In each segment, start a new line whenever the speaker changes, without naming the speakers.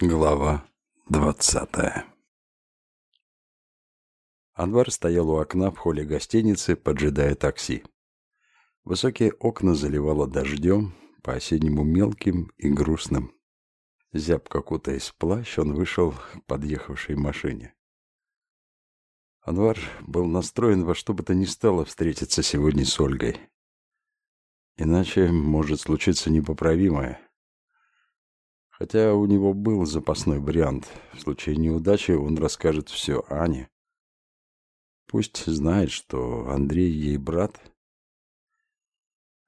Глава двадцатая Анвар стоял у окна в холле гостиницы, поджидая такси. Высокие окна заливало дождем, по-осеннему мелким и грустным. Зябко кутаясь в плащ, он вышел к подъехавшей машине. Анвар был настроен во что бы то ни стало встретиться сегодня с Ольгой. Иначе может случиться непоправимое. Хотя у него был запасной вариант. В случае неудачи он расскажет все Ане. Пусть знает, что Андрей ей брат.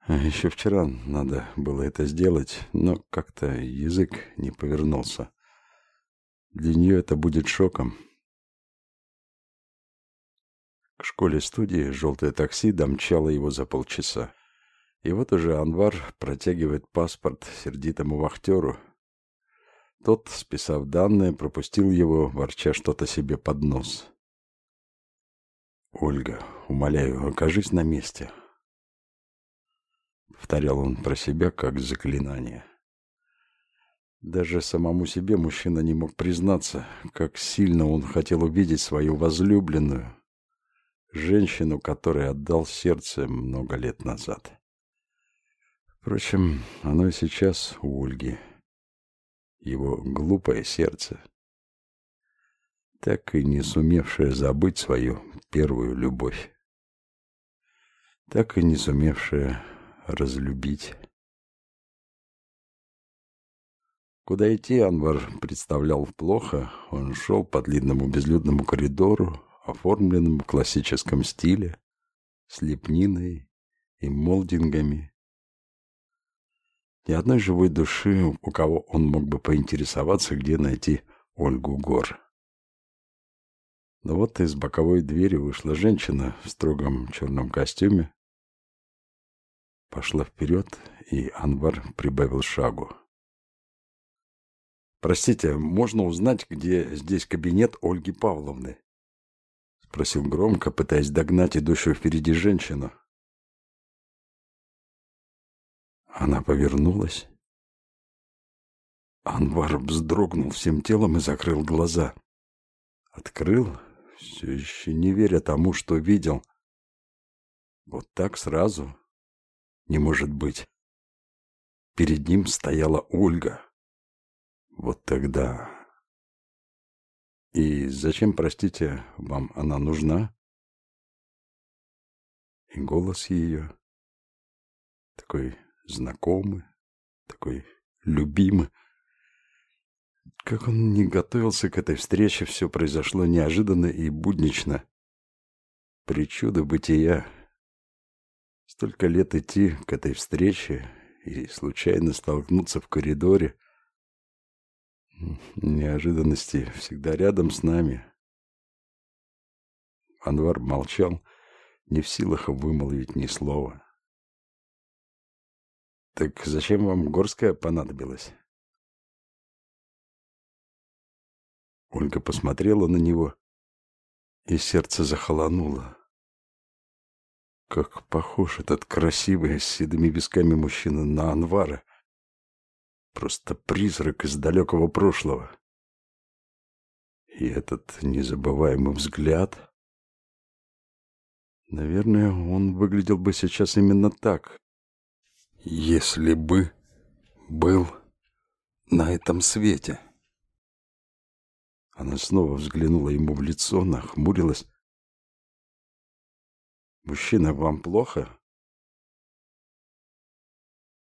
Еще вчера надо было это сделать, но как-то язык не повернулся. Для нее это будет шоком. К школе-студии желтое такси домчало его за полчаса. И вот уже Анвар протягивает паспорт сердитому вахтеру. Тот, списав данные, пропустил его, ворча что-то себе под нос. «Ольга, умоляю, окажись на месте», — повторял он про себя как заклинание. Даже самому себе мужчина не мог признаться, как сильно он хотел увидеть свою возлюбленную, женщину, которой отдал сердце много лет назад. Впрочем, оно и сейчас у Ольги. Его глупое сердце, так и не сумевшее забыть свою первую любовь, так и не сумевшее разлюбить. Куда идти Анвар представлял плохо. Он шел по длинному безлюдному коридору, оформленному в классическом стиле, с лепниной и молдингами, ни одной живой души, у кого он мог бы поинтересоваться, где найти Ольгу Гор. Но вот из боковой двери вышла женщина в строгом черном костюме. Пошла вперед, и Анвар прибавил шагу. «Простите, можно узнать, где здесь кабинет Ольги Павловны?» Спросил громко, пытаясь догнать идущую впереди женщину. Она повернулась. Анвар вздрогнул всем телом и закрыл глаза. Открыл, все еще не веря тому, что видел. Вот так сразу? Не может быть. Перед ним стояла Ольга. Вот тогда... И зачем, простите, вам она нужна? И голос ее такой знакомый, такой любимый. Как он не готовился к этой встрече, все произошло неожиданно и буднично. Причуда бытия. Столько лет идти к этой встрече и случайно столкнуться в коридоре. Неожиданности всегда рядом с нами. Анвар молчал, не в силах вымолвить ни слова. Так зачем вам Горская понадобилась? Ольга посмотрела на него, и сердце захолонуло. Как похож этот красивый с седыми висками мужчина на Анвара. Просто призрак из далекого прошлого. И этот незабываемый взгляд... Наверное, он выглядел бы сейчас именно так, если бы был на этом свете. Она снова взглянула ему в лицо, нахмурилась. «Мужчина, вам плохо?»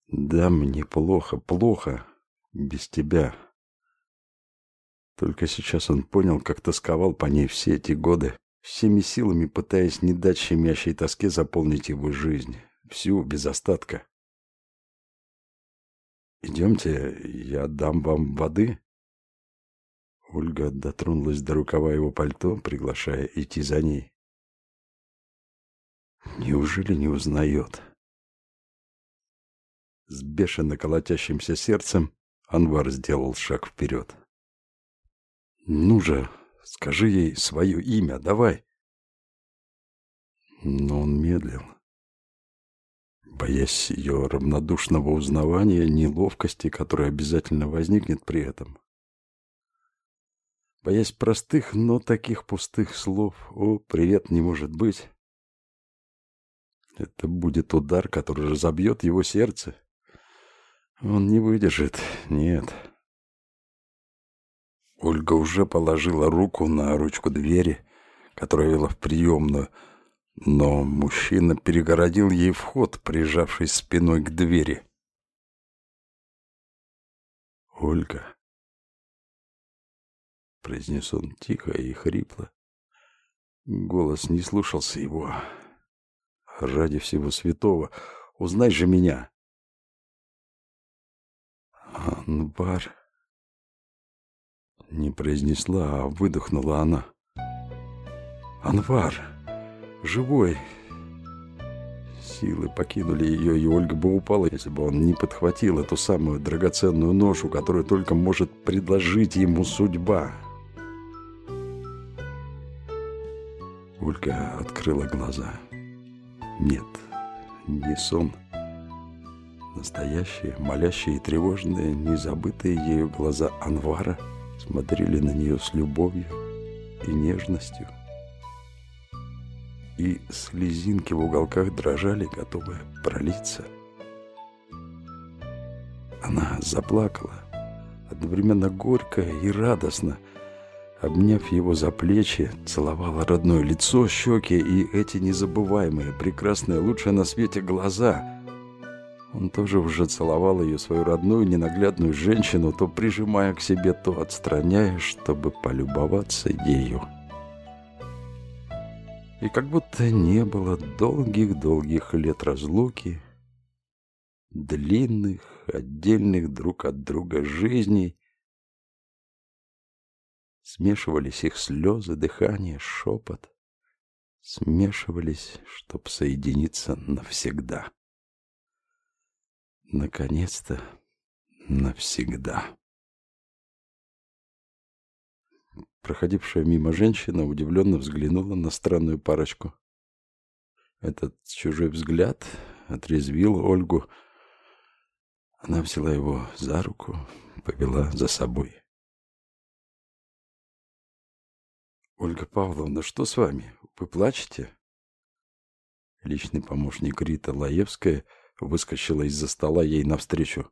«Да, мне плохо, плохо. Без тебя». Только сейчас он понял, как тосковал по ней все эти годы, всеми силами пытаясь не дать щемящей тоске заполнить его жизнь, всю, без остатка. «Идемте, я дам вам воды». Ольга дотронулась до рукава его пальто, приглашая идти за ней. Неужели не узнает? С бешено колотящимся сердцем Анвар сделал шаг вперед. «Ну же, скажи ей свое имя, давай!» Но он медлил боясь ее равнодушного узнавания, неловкости, которая обязательно возникнет при этом. боясь простых, но таких пустых слов. «О, привет, не может быть!» Это будет удар, который разобьет его сердце. Он не выдержит, нет. Ольга уже положила руку на ручку двери, которая вела в приемную, но мужчина перегородил ей вход, прижавшись спиной к двери. «Ольга», — произнес он тихо и хрипло. Голос не слушался его. «Ради всего святого, узнай же меня!» «Анбар...» Не произнесла, а выдохнула она. «Анвар! Живой!» Силы покинули ее, и Ольга бы упала, если бы он не подхватил эту самую драгоценную ношу, которую только может предложить ему судьба. Ольга открыла глаза. Нет, не сон. Настоящие, молящие и тревожные, незабытые ею глаза Анвара смотрели на нее с любовью и нежностью. И слезинки в уголках дрожали, готовые пролиться. Она заплакала, одновременно горько и радостно, обняв его за плечи, целовала родное лицо, щеки и эти незабываемые, прекрасные, лучшие на свете глаза. Он тоже уже целовал ее, свою родную, ненаглядную женщину, то прижимая к себе, то отстраняя, чтобы полюбоваться ею. И как будто не было долгих-долгих лет разлуки, длинных, отдельных друг от друга жизней, Смешивались их слезы, дыхание, шепот. Смешивались, чтоб соединиться навсегда. Наконец-то навсегда. Проходившая мимо женщина удивленно взглянула на странную парочку. Этот чужой взгляд отрезвил Ольгу. Она взяла его за руку, повела за собой. «Ольга Павловна, что с вами? Вы плачете?» Личный помощник Рита Лаевская выскочила из-за стола ей навстречу.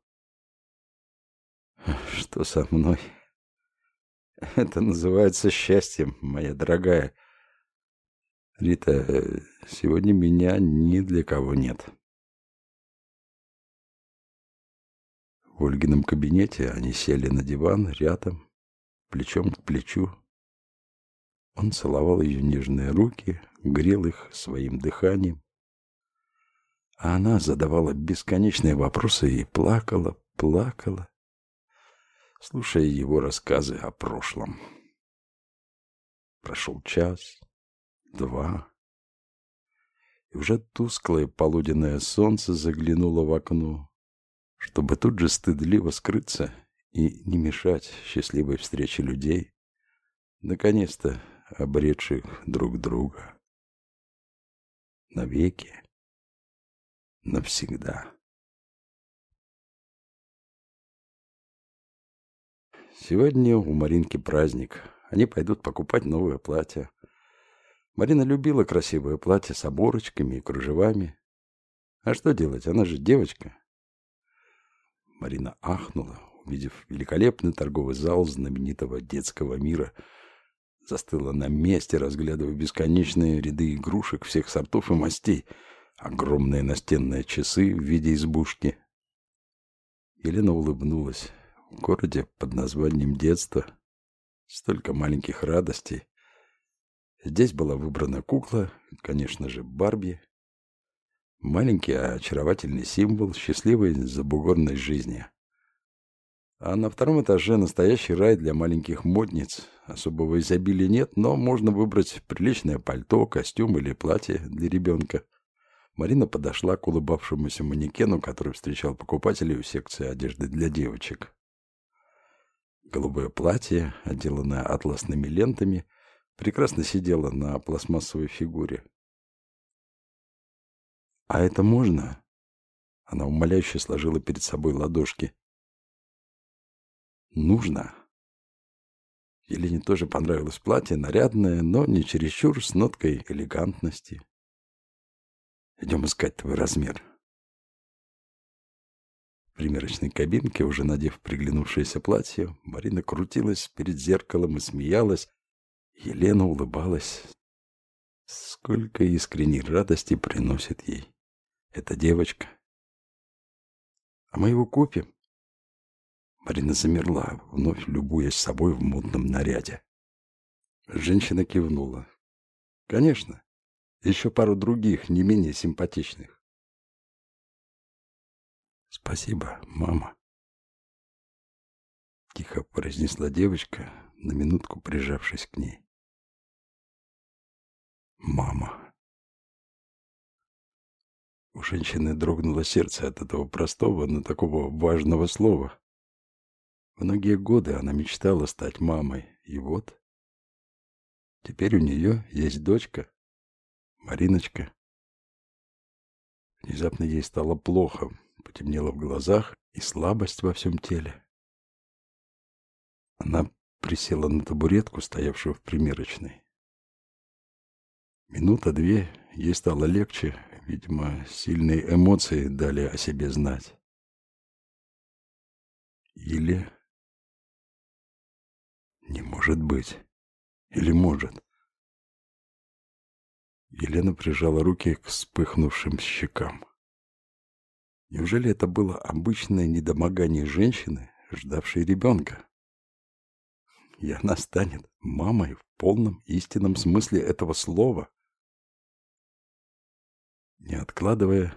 «Что со мной?» «Это называется счастьем, моя дорогая. Рита, сегодня меня ни для кого нет». В Ольгином кабинете они сели на диван рядом, плечом к плечу, он целовал ее нежные руки, грел их своим дыханием. А она задавала бесконечные вопросы и плакала, плакала, слушая его рассказы о прошлом. Прошел час, два, и уже тусклое полуденное солнце заглянуло в окно, чтобы тут же стыдливо скрыться и не мешать счастливой встрече людей. Наконец-то обретших друг друга. Навеки, навсегда. Сегодня у Маринки праздник. Они пойдут покупать новое платье. Марина любила красивое платье с оборочками и кружевами. А что делать? Она же девочка. Марина ахнула, увидев великолепный торговый зал знаменитого детского мира – застыла на месте, разглядывая бесконечные ряды игрушек всех сортов и мастей, огромные настенные часы в виде избушки. Елена улыбнулась. В городе под названием «Детство» столько маленьких радостей. Здесь была выбрана кукла, конечно же, Барби. Маленький, очаровательный символ счастливой забугорной жизни. А на втором этаже настоящий рай для маленьких модниц. Особого изобилия нет, но можно выбрать приличное пальто, костюм или платье для ребенка. Марина подошла к улыбавшемуся манекену, который встречал покупателей у секции одежды для девочек. Голубое платье, отделанное атласными лентами, прекрасно сидело на пластмассовой фигуре. «А это можно?» Она умоляюще сложила перед собой ладошки нужно. Елене тоже понравилось платье, нарядное, но не чересчур, с ноткой элегантности. Идем искать твой размер. Примерочной кабинке, уже надев приглянувшееся платье, Марина крутилась перед зеркалом и смеялась. Елена улыбалась. Сколько искренней радости приносит ей эта девочка. А мы его купим? Марина замерла, вновь любуясь собой в модном наряде. Женщина кивнула. Конечно. Еще пару других, не менее симпатичных. Спасибо, мама. Тихо произнесла девочка, на минутку прижавшись к ней. Мама. У женщины дрогнуло сердце от этого простого, но такого важного слова. Многие годы она мечтала стать мамой, и вот теперь у нее есть дочка, Мариночка. Внезапно ей стало плохо, потемнело в глазах и слабость во всем теле. Она присела на табуретку, стоявшую в примерочной. Минута-две ей стало легче, видимо, сильные эмоции дали о себе знать. Или не может быть. Или может. Елена прижала руки к вспыхнувшим щекам. Неужели это было обычное недомогание женщины, ждавшей ребенка? И она станет мамой в полном истинном смысле этого слова. Не откладывая,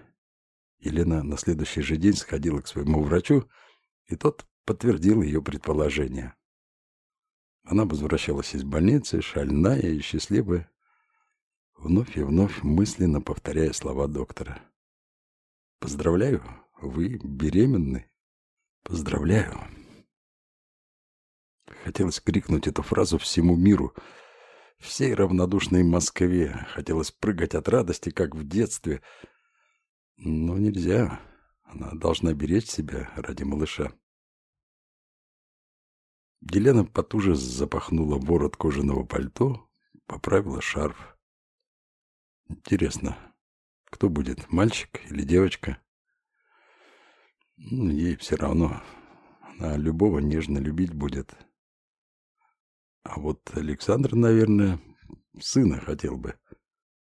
Елена на следующий же день сходила к своему врачу, и тот подтвердил ее предположение. Она возвращалась из больницы, шальная и счастливая, вновь и вновь мысленно повторяя слова доктора. «Поздравляю, вы беременны. Поздравляю». Хотелось крикнуть эту фразу всему миру, всей равнодушной Москве. Хотелось прыгать от радости, как в детстве. Но нельзя. Она должна беречь себя ради малыша. Елена потуже запахнула ворот кожаного пальто, поправила шарф. Интересно, кто будет, мальчик или девочка? Ну, ей все равно. Она любого нежно любить будет. А вот Александр, наверное, сына хотел бы.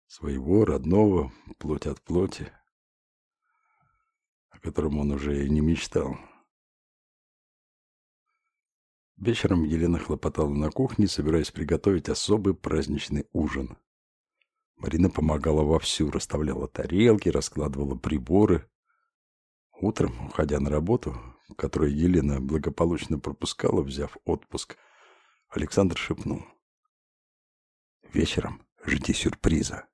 Своего, родного, плоть от плоти, о котором он уже и не мечтал. Вечером Елена хлопотала на кухне, собираясь приготовить особый праздничный ужин. Марина помогала вовсю, расставляла тарелки, раскладывала приборы. Утром, уходя на работу, которую Елена благополучно пропускала, взяв отпуск, Александр шепнул. «Вечером жди сюрприза».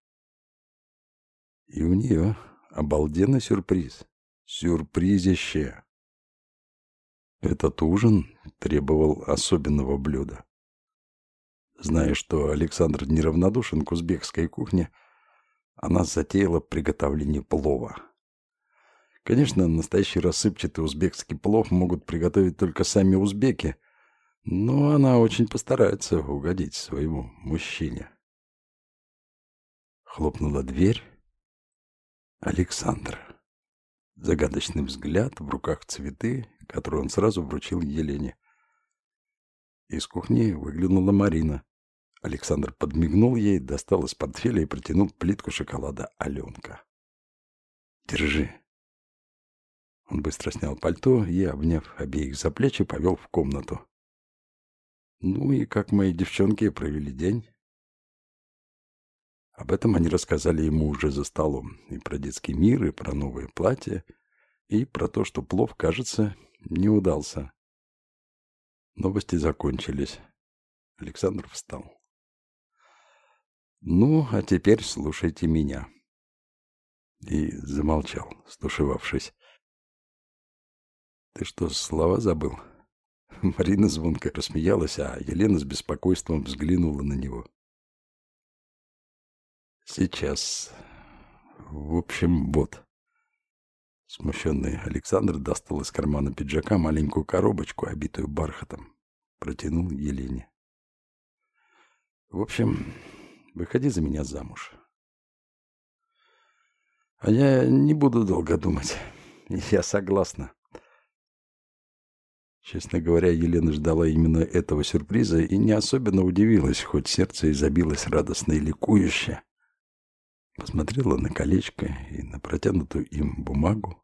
И у нее обалденный сюрприз. Сюрпризище. Этот ужин требовал особенного блюда. Зная, что Александр неравнодушен к узбекской кухне, она затеяла приготовление плова. Конечно, настоящий рассыпчатый узбекский плов могут приготовить только сами узбеки, но она очень постарается угодить своему мужчине. Хлопнула дверь. Александр. Загадочный взгляд, в руках цветы, которые он сразу вручил Елене. Из кухни выглянула Марина. Александр подмигнул ей, достал из портфеля и протянул плитку шоколада Аленка. «Держи». Он быстро снял пальто и, обняв обеих за плечи, повел в комнату. «Ну и как мои девчонки провели день?» Об этом они рассказали ему уже за столом. И про детский мир, и про новое платье, и про то, что плов, кажется, не удался. Новости закончились. Александр встал. «Ну, а теперь слушайте меня». И замолчал, стушевавшись. «Ты что, слова забыл?» Марина звонко рассмеялась, а Елена с беспокойством взглянула на него. Сейчас. В общем, вот. Смущенный Александр достал из кармана пиджака маленькую коробочку, обитую бархатом. Протянул Елене. В общем, выходи за меня замуж. А я не буду долго думать. Я согласна. Честно говоря, Елена ждала именно этого сюрприза и не особенно удивилась, хоть сердце и забилось радостно и ликующе. Посмотрела на колечко и на протянутую им бумагу.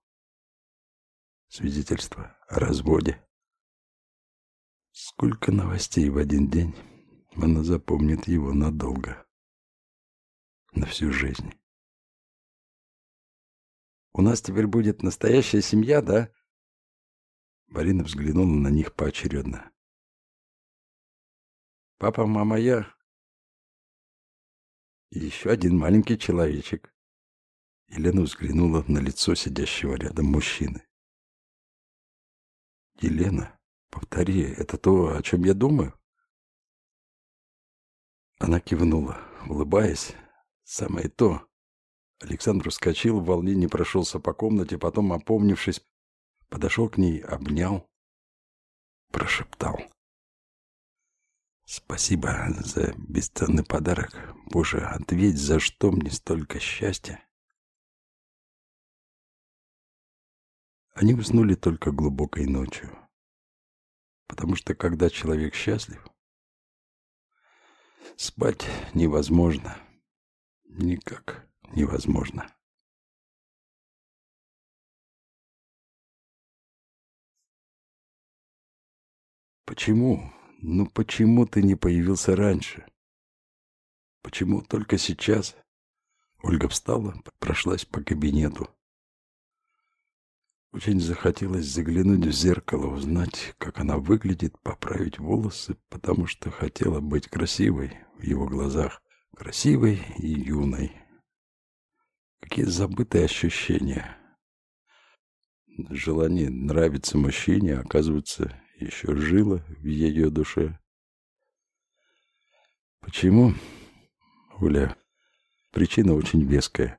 Свидетельство о разводе. Сколько новостей в один день. Она запомнит его надолго. На всю жизнь. «У нас теперь будет настоящая семья, да?» Марина взглянула на них поочередно. «Папа, мама, я...» И еще один маленький человечек. Елена взглянула на лицо сидящего рядом мужчины. «Елена, повтори, это то, о чем я думаю?» Она кивнула, улыбаясь. «Самое то». Александр вскочил, в волнении прошелся по комнате, потом, опомнившись, Подошел к ней, обнял, прошептал. Спасибо за бесценный подарок. Боже, ответь, за что мне столько счастья. Они уснули только глубокой ночью. Потому что когда человек счастлив, спать невозможно. Никак невозможно. Почему? Ну почему ты не появился раньше? Почему только сейчас? Ольга встала, прошлась по кабинету. Очень захотелось заглянуть в зеркало, узнать, как она выглядит, поправить волосы, потому что хотела быть красивой в его глазах. Красивой и юной. Какие забытые ощущения. Желание нравиться мужчине, оказывается, еще жило в ее душе. Почему? Оля, причина очень веская.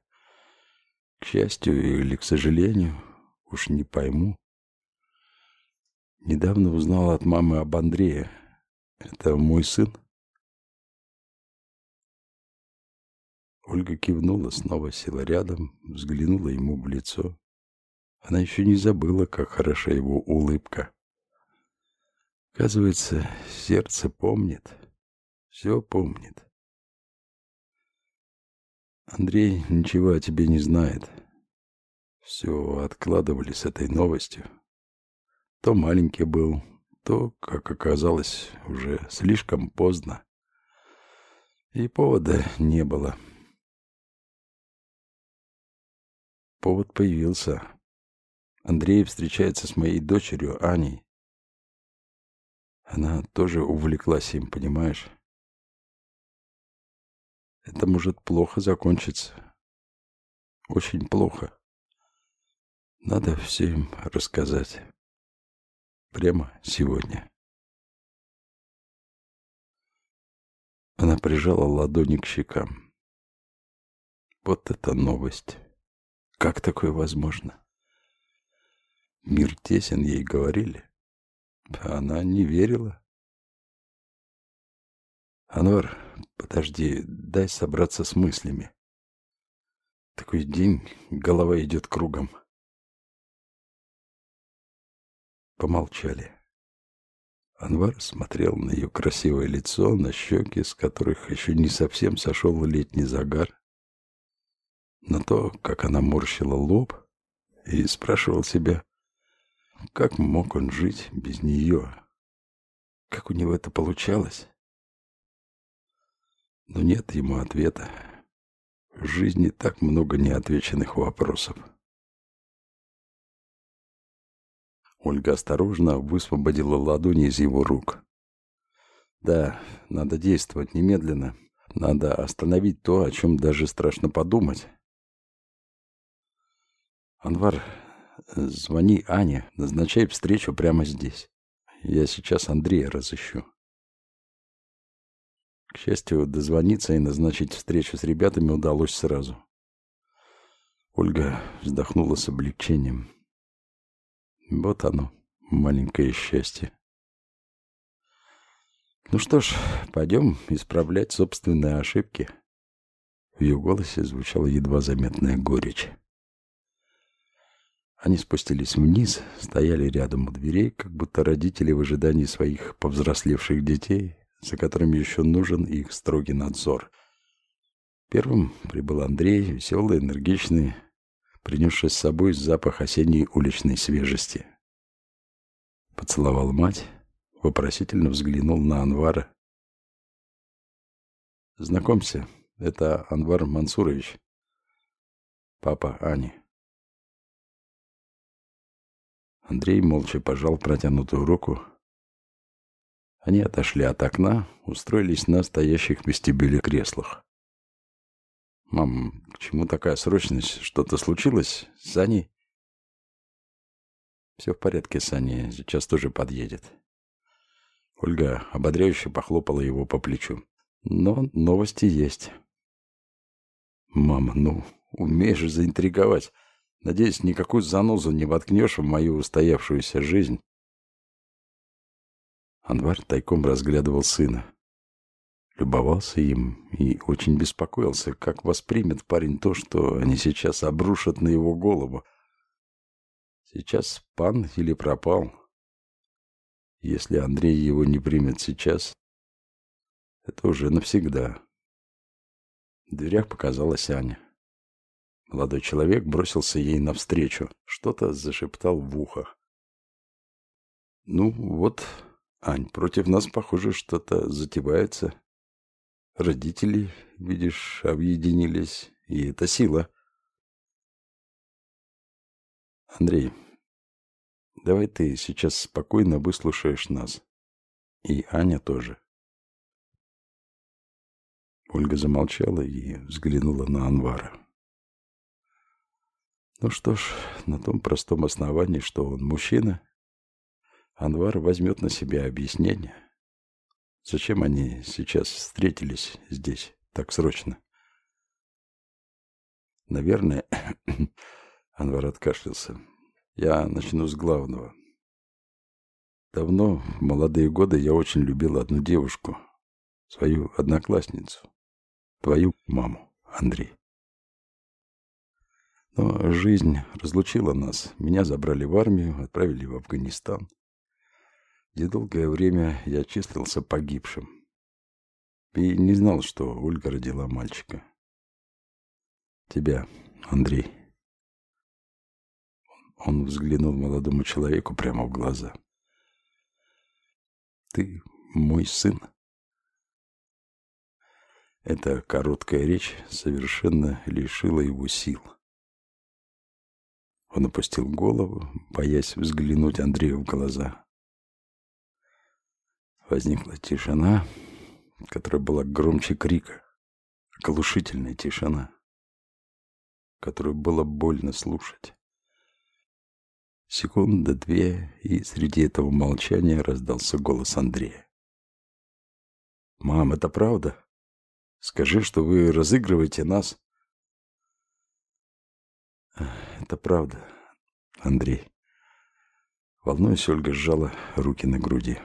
К счастью или к сожалению, уж не пойму. Недавно узнала от мамы об Андрее. Это мой сын? Ольга кивнула, снова села рядом, взглянула ему в лицо. Она еще не забыла, как хороша его улыбка. Оказывается, сердце помнит, все помнит. Андрей ничего о тебе не знает. Все откладывали с этой новостью. То маленький был, то, как оказалось, уже слишком поздно. И повода не было. Повод появился. Андрей встречается с моей дочерью Аней. Она тоже увлеклась им, понимаешь? Это может плохо закончиться. Очень плохо. Надо все им рассказать. Прямо сегодня. Она прижала ладони к щекам. Вот это новость. Как такое возможно? Мир тесен, ей говорили. Она не верила. Анвар, подожди, дай собраться с мыслями. Такой день, голова идет кругом. Помолчали. Анвар смотрел на ее красивое лицо, на щеки, с которых еще не совсем сошел летний загар, на то, как она морщила лоб, и спрашивал себя, как мог он жить без нее? Как у него это получалось? Но нет ему ответа. В жизни так много неотвеченных вопросов. Ольга осторожно высвободила ладони из его рук. Да, надо действовать немедленно. Надо остановить то, о чем даже страшно подумать. Анвар Звони Ане, назначай встречу прямо здесь. Я сейчас Андрея разыщу. К счастью, дозвониться и назначить встречу с ребятами удалось сразу. Ольга вздохнула с облегчением. Вот оно, маленькое счастье. Ну что ж, пойдем исправлять собственные ошибки. В ее голосе звучала едва заметная горечь. Они спустились вниз, стояли рядом у дверей, как будто родители в ожидании своих повзрослевших детей, за которыми еще нужен их строгий надзор. Первым прибыл Андрей, веселый, энергичный, принесший с собой запах осенней уличной свежести. Поцеловал мать, вопросительно взглянул на Анвара. «Знакомься, это Анвар Мансурович, папа Ани». Андрей молча пожал протянутую руку. Они отошли от окна, устроились на стоящих в вестибюле креслах. «Мам, к чему такая срочность? Что-то случилось с Аней?» «Все в порядке с Аней, сейчас тоже подъедет». Ольга ободряюще похлопала его по плечу. «Но новости есть». «Мама, ну, умеешь заинтриговать. Надеюсь, никакую занозу не воткнешь в мою устоявшуюся жизнь. Анвар тайком разглядывал сына. Любовался им и очень беспокоился, как воспримет парень то, что они сейчас обрушат на его голову. Сейчас пан или пропал. Если Андрей его не примет сейчас, это уже навсегда. В дверях показалась Аня. Молодой человек бросился ей навстречу, что-то зашептал в ухо. «Ну вот, Ань, против нас, похоже, что-то затевается. Родители, видишь, объединились, и это сила». «Андрей, давай ты сейчас спокойно выслушаешь нас. И Аня тоже». Ольга замолчала и взглянула на Анвара. Ну что ж, на том простом основании, что он мужчина, Анвар возьмет на себя объяснение. Зачем они сейчас встретились здесь так срочно? Наверное, Анвар откашлялся. Я начну с главного. Давно, в молодые годы, я очень любил одну девушку, свою одноклассницу, твою маму, Андрей. Но жизнь разлучила нас. Меня забрали в армию, отправили в Афганистан, где долгое время я числился погибшим. И не знал, что Ольга родила мальчика. Тебя, Андрей. Он взглянул молодому человеку прямо в глаза. Ты мой сын. Эта короткая речь совершенно лишила его сил. Он опустил голову, боясь взглянуть Андрею в глаза. Возникла тишина, которая была громче крика. Оглушительная тишина, которую было больно слушать. Секунда, две, и среди этого молчания раздался голос Андрея. «Мам, это правда? Скажи, что вы разыгрываете нас». Это правда, Андрей. Волнуясь, Ольга сжала руки на груди.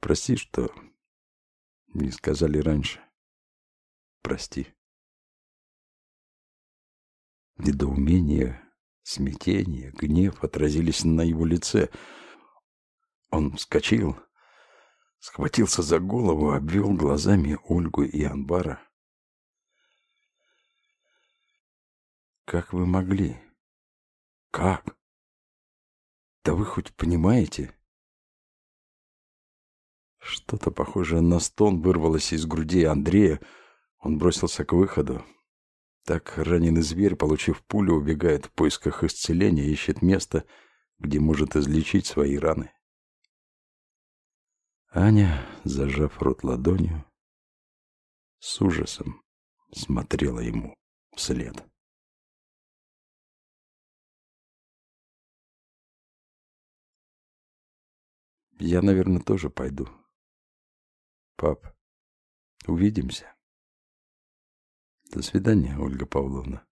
Прости, что не сказали раньше. Прости. Недоумение, смятение, гнев отразились на его лице. Он вскочил, схватился за голову, обвел глазами Ольгу и Анбара. Как вы могли? Как? Да вы хоть понимаете? Что-то похожее на стон вырвалось из груди Андрея. Он бросился к выходу. Так раненый зверь, получив пулю, убегает в поисках исцеления, ищет место, где может излечить свои раны. Аня, зажав рот ладонью, с ужасом смотрела ему вслед. Я, наверное, тоже пойду. Пап, увидимся. До свидания, Ольга Павловна.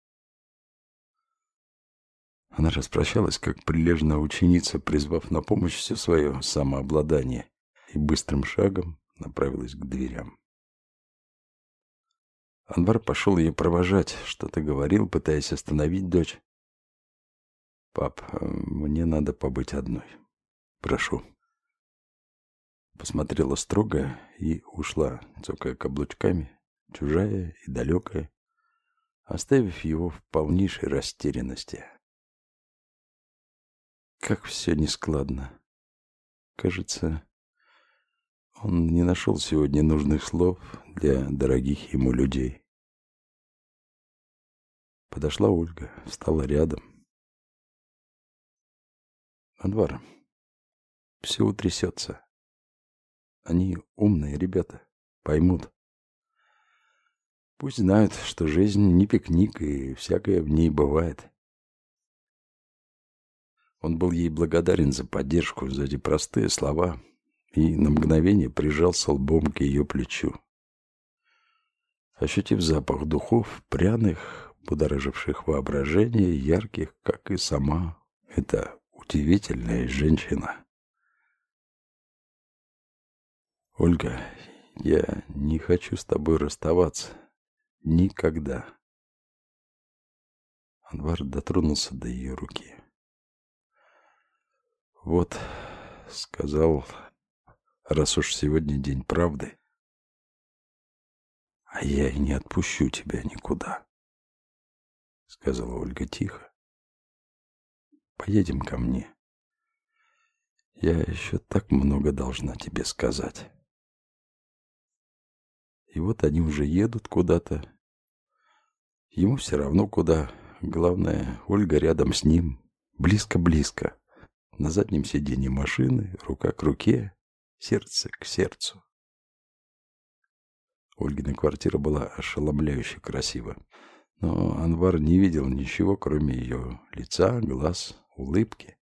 Она распрощалась, как прилежная ученица, призвав на помощь все свое самообладание, и быстрым шагом направилась к дверям. Анвар пошел ее провожать, что-то говорил, пытаясь остановить дочь. «Пап, мне надо побыть одной. Прошу». Посмотрела строго и ушла, цокая каблучками, чужая и далекая, оставив его в полнейшей растерянности. Как все нескладно. Кажется, он не нашел сегодня нужных слов для дорогих ему людей. Подошла Ольга, встала рядом. Анвар, все утрясется. Они умные ребята, поймут. Пусть знают, что жизнь не пикник, и всякое в ней бывает. Он был ей благодарен за поддержку, за эти простые слова, и на мгновение прижался лбом к ее плечу. Ощутив запах духов, пряных, будораживших воображение, ярких, как и сама эта удивительная женщина. «Ольга, я не хочу с тобой расставаться. Никогда». Анвар дотронулся до ее руки. «Вот», — сказал раз уж сегодня день правды. А я и не отпущу тебя никуда, сказала Ольга тихо. Поедем ко мне. Я еще так много должна тебе сказать. И вот они уже едут куда-то. Ему все равно куда. Главное, Ольга рядом с ним. Близко-близко. На заднем сиденье машины, рука к руке, сердце к сердцу. Ольгина квартира была ошеломляюще красива. Но Анвар не видел ничего, кроме ее лица, глаз, улыбки.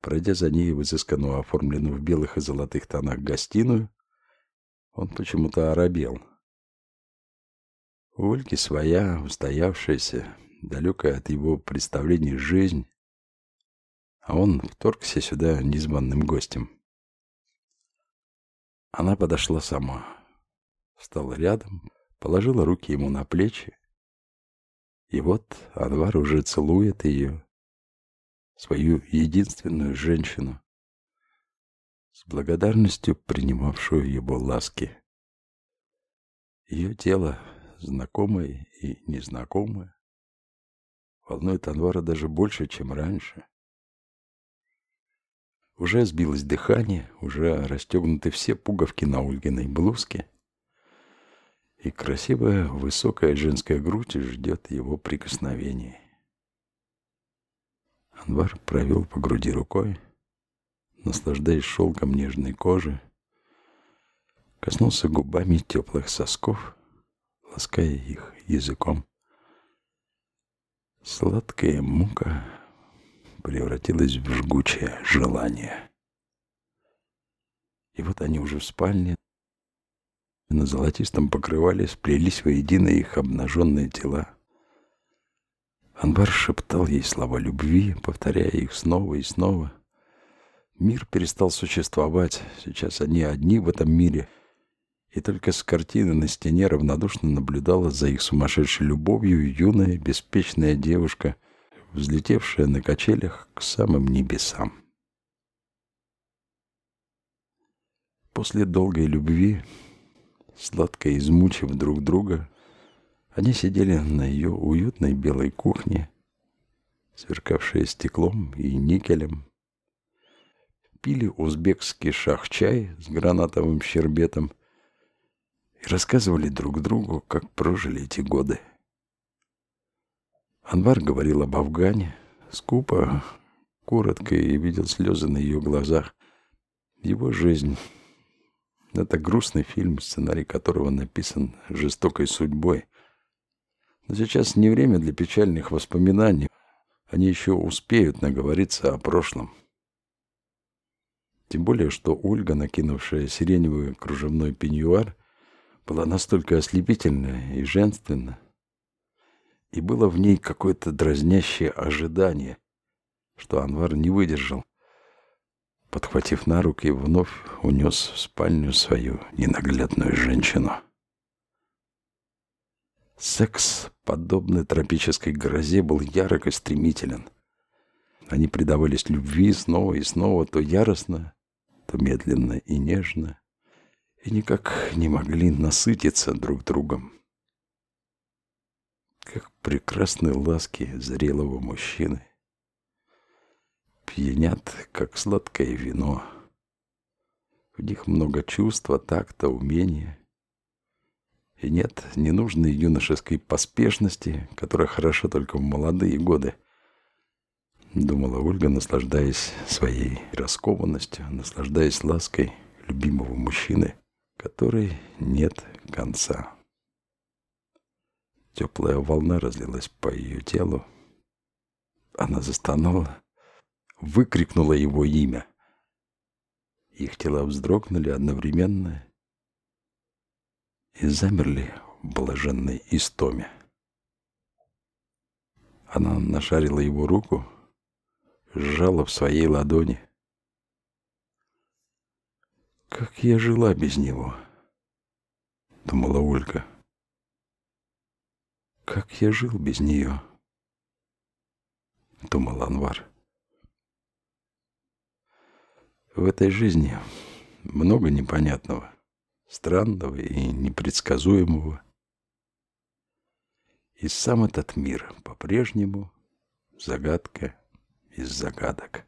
Пройдя за ней в изысканную, оформленную в белых и золотых тонах гостиную, он почему-то оробел. У Ольги своя, устоявшаяся, далекая от его представлений жизнь, а он вторгся сюда незваным гостем. Она подошла сама. Встала рядом, положила руки ему на плечи. И вот Анвар уже целует ее, свою единственную женщину, с благодарностью принимавшую его ласки. Ее тело, знакомое и незнакомое, волнует Анвара даже больше, чем раньше. Уже сбилось дыхание, уже расстегнуты все пуговки на Ольгиной блузке. И красивая высокая женская грудь ждет его прикосновений. Анвар провел по груди рукой, наслаждаясь шелком нежной кожи, коснулся губами теплых сосков, лаская их языком. Сладкая мука превратилось в жгучее желание. И вот они уже в спальне. На золотистом покрывале сплелись воедино их обнаженные тела. Анвар шептал ей слова любви, повторяя их снова и снова. Мир перестал существовать. Сейчас они одни в этом мире. И только с картины на стене равнодушно наблюдала за их сумасшедшей любовью юная, беспечная девушка — взлетевшая на качелях к самым небесам. После долгой любви, сладко измучив друг друга, они сидели на ее уютной белой кухне, сверкавшей стеклом и никелем, пили узбекский шах-чай с гранатовым щербетом и рассказывали друг другу, как прожили эти годы. Анвар говорил об Афгане, скупо, коротко и видел слезы на ее глазах. Его жизнь — это грустный фильм, сценарий которого написан жестокой судьбой. Но сейчас не время для печальных воспоминаний. Они еще успеют наговориться о прошлом. Тем более, что Ольга, накинувшая сиреневый кружевной пеньюар, была настолько ослепительна и женственна, и было в ней какое-то дразнящее ожидание, что Анвар не выдержал. подхватив на руки, вновь унес в спальню свою ненаглядную женщину. Секс, подобный тропической грозе, был ярок и стремителен. Они предавались любви снова и снова, то яростно, то медленно и нежно, и никак не могли насытиться друг другом. Как прекрасны ласки зрелого мужчины. Пьянят, как сладкое вино. В них много чувства, такта, умения. И нет ненужной юношеской поспешности, которая хороша только в молодые годы. Думала Ольга, наслаждаясь своей раскованностью, наслаждаясь лаской любимого мужчины, которой нет конца. Теплая волна разлилась по ее телу. Она застонала, выкрикнула его имя. Их тела вздрогнули одновременно и замерли в блаженной истоме. Она нашарила его руку, сжала в своей ладони. «Как я жила без него?» — думала Ольга. «Как я жил без нее?» — думал Анвар. В этой жизни много непонятного, странного и непредсказуемого. И сам этот мир по-прежнему загадка из загадок.